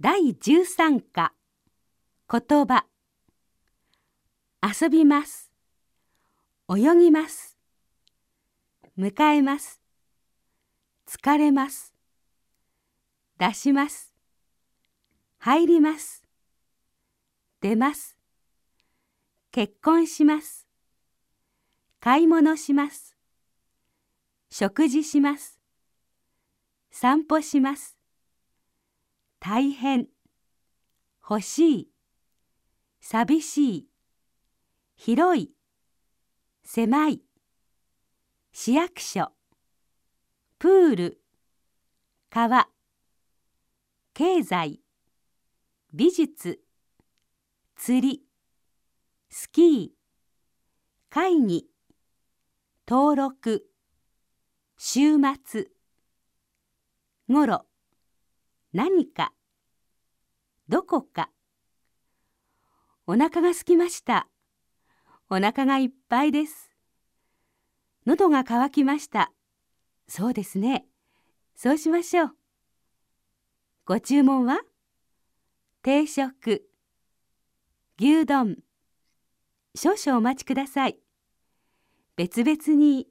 第13課。言葉。遊びます。泳ぎます。迎えます。疲れます。出します。入ります。出ます。結婚します。買い物します。食事します。散歩します。大変。欲しい。寂しい。広い。狭い。市役所。プール。川。経済。美術。釣り。スキー。会議。登録。週末。ごろ。何かどこか。お腹が空きました。お腹がいっぱいです。喉が渇きました。そうですね。そうしましょう。ご注文は？定食。牛丼。少々お待ちください。別々に